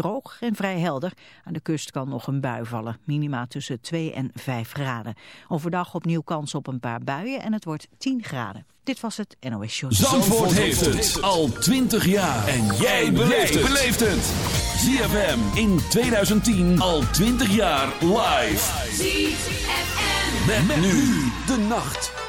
droog en vrij helder. Aan de kust kan nog een bui vallen. Minima tussen 2 en 5 graden. Overdag opnieuw kans op een paar buien en het wordt 10 graden. Dit was het NOS Show. Zandvoort, heeft het al 20 jaar. En jij beleeft het. ZFM in 2010 al 20 jaar live. ZFM. Met, nu de nacht.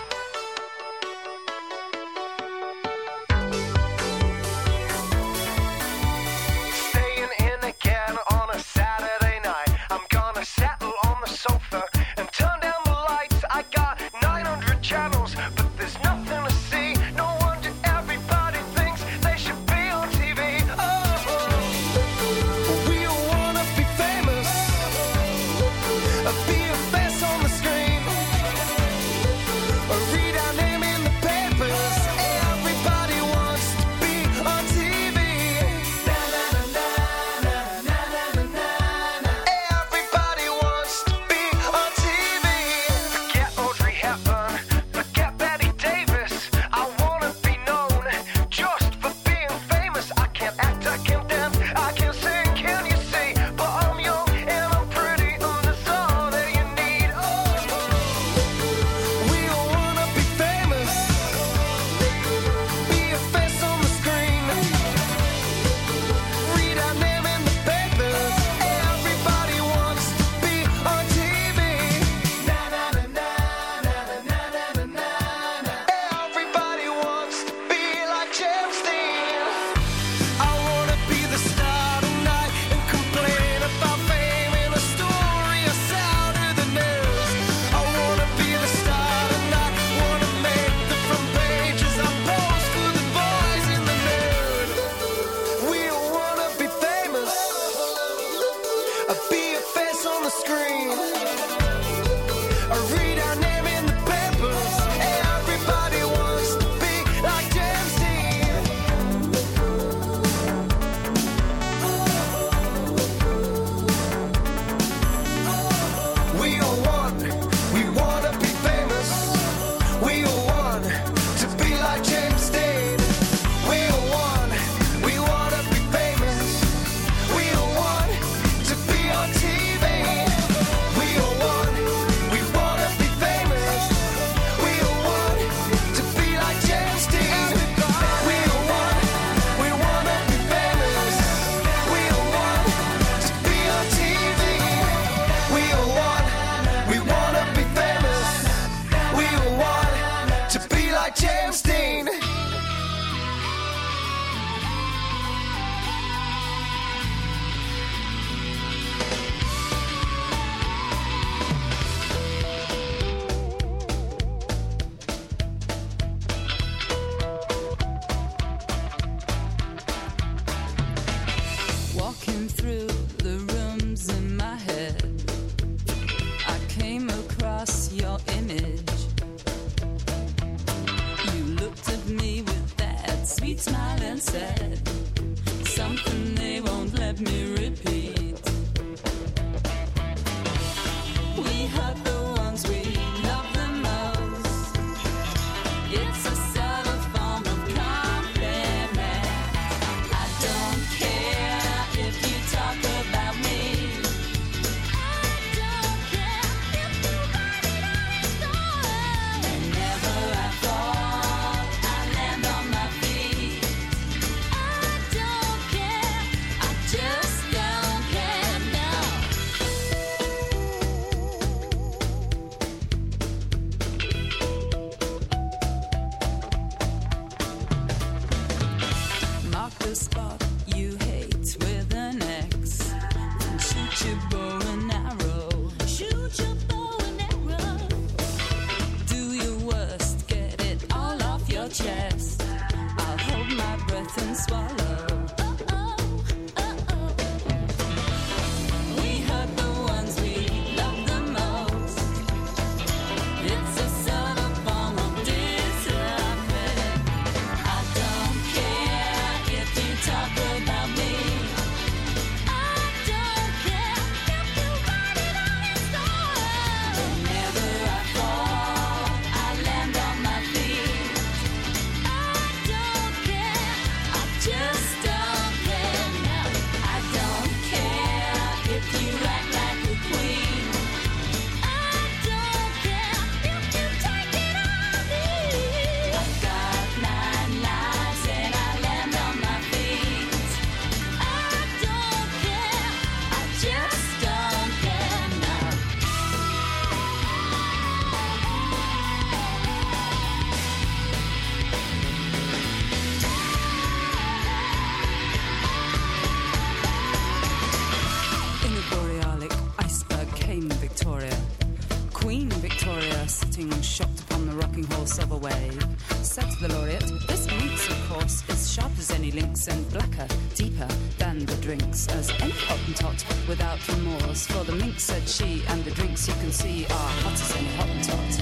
Rocking Hall Silver Wave. Said the laureate, this minx, of course, is sharp as any lynx and blacker, deeper than the drinks, as any hottentot without remorse. For the mink said she, and the drinks you can see are hot as any hottentot.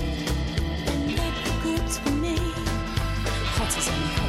Make the goods for me, hot as any hottentot.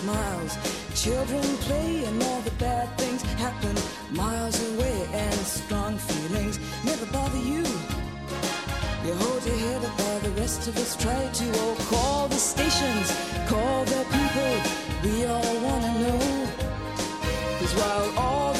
Smiles. Children play and all the bad things happen Miles away and strong feelings Never bother you. You hold your head up while the rest of us try to Oh, call the stations, call the people We all wanna know. Cause while all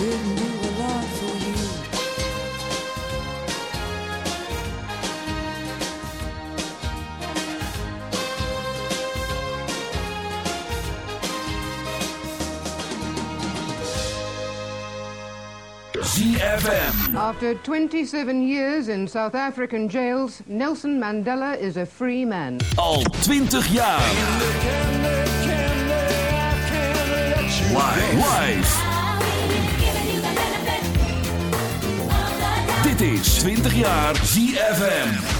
didn't do a lot for you. ZFM. After 27 years in South African jails, Nelson Mandela is a free man. Al 20 jaar. Live. Live. Is 20 jaar ZFM.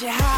Your highbrow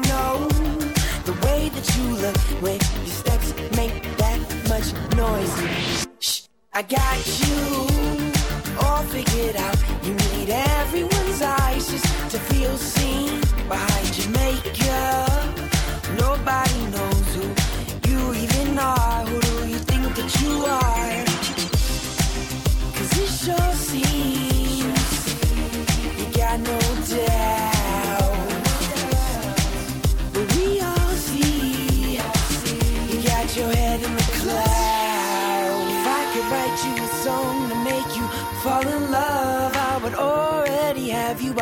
I got you all figured out.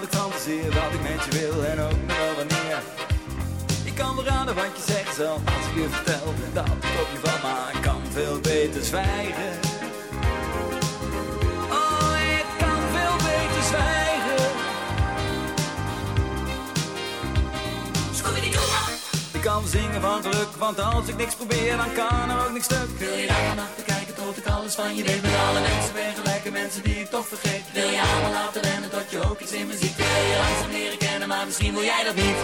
dat ik fantaseer wat ik met je wil en ook nog wel wanneer. Ik kan raden wat je zegt zelf als ik je vertel dat ik op je van maar ik kan veel beter zwijgen. Oh, ik kan veel beter zwijgen. Ik kan zingen van geluk, want als ik niks probeer, dan kan er ook niks stuk. Wil je tot ik alles van je weet? Met alle mensen ben gelijke mensen die ik toch vergeet. Wil je allemaal laten rennen tot je ook iets in me ziet? Wil je langzaam leren kennen, maar misschien wil jij dat niet.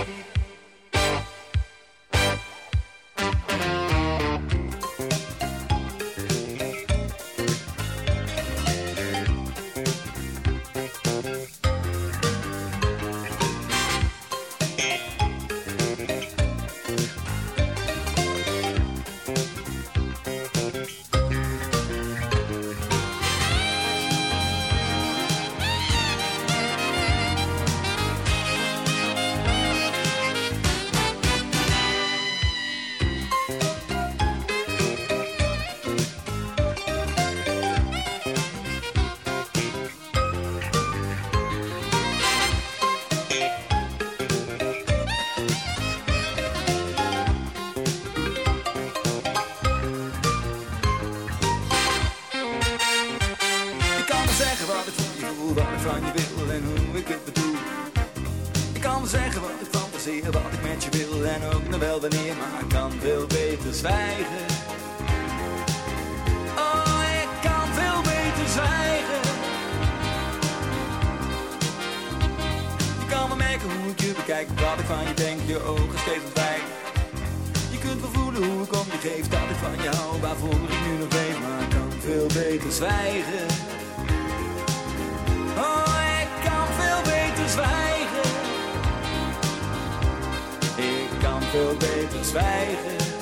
Denk, je ogen steeds ontwijken. Je kunt wel voelen hoe ik om je geef, dat ik van je hou, waarvoor ik nu nog leef, maar kan veel beter zwijgen. Oh, ik kan veel beter zwijgen. Ik kan veel beter zwijgen.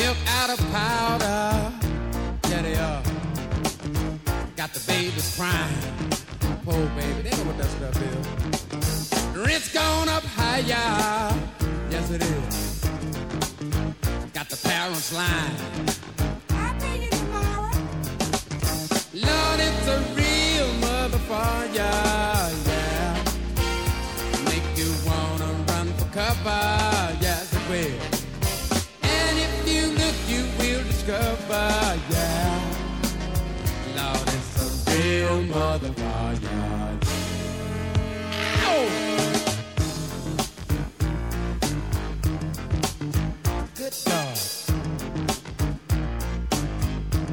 milk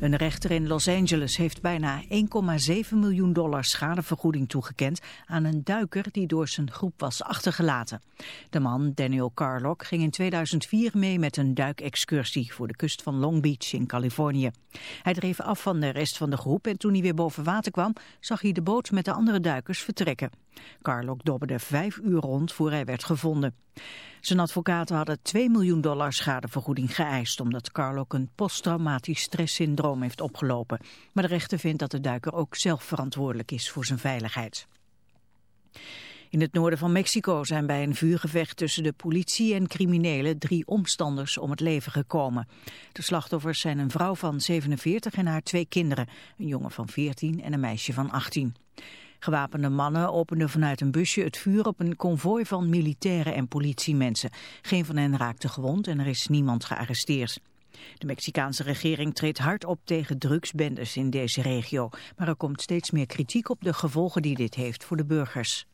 Een rechter in Los Angeles heeft bijna 1,7 miljoen dollar schadevergoeding toegekend aan een duiker die door zijn groep was achtergelaten. De man, Daniel Carlock, ging in 2004 mee met een duikexcursie voor de kust van Long Beach in Californië. Hij dreef af van de rest van de groep en toen hij weer boven water kwam, zag hij de boot met de andere duikers vertrekken. Carlock dobberde vijf uur rond voor hij werd gevonden. Zijn advocaten hadden 2 miljoen dollar schadevergoeding geëist... omdat Carlock een posttraumatisch stresssyndroom heeft opgelopen. Maar de rechter vindt dat de duiker ook zelf verantwoordelijk is voor zijn veiligheid. In het noorden van Mexico zijn bij een vuurgevecht tussen de politie en criminelen drie omstanders om het leven gekomen. De slachtoffers zijn een vrouw van 47 en haar twee kinderen, een jongen van 14 en een meisje van 18. Gewapende mannen openden vanuit een busje het vuur op een konvooi van militairen en politiemensen. Geen van hen raakte gewond en er is niemand gearresteerd. De Mexicaanse regering treedt hard op tegen drugsbendes in deze regio. Maar er komt steeds meer kritiek op de gevolgen die dit heeft voor de burgers.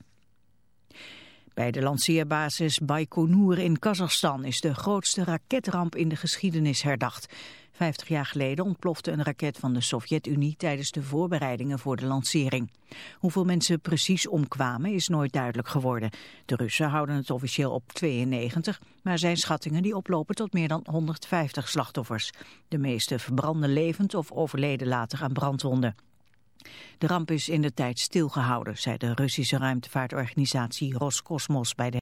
Bij de lanceerbasis Baikonur in Kazachstan is de grootste raketramp in de geschiedenis herdacht. Vijftig jaar geleden ontplofte een raket van de Sovjet-Unie tijdens de voorbereidingen voor de lancering. Hoeveel mensen precies omkwamen is nooit duidelijk geworden. De Russen houden het officieel op 92, maar zijn schattingen die oplopen tot meer dan 150 slachtoffers. De meeste verbranden levend of overleden later aan brandwonden. De ramp is in de tijd stilgehouden, zei de Russische ruimtevaartorganisatie Roscosmos bij de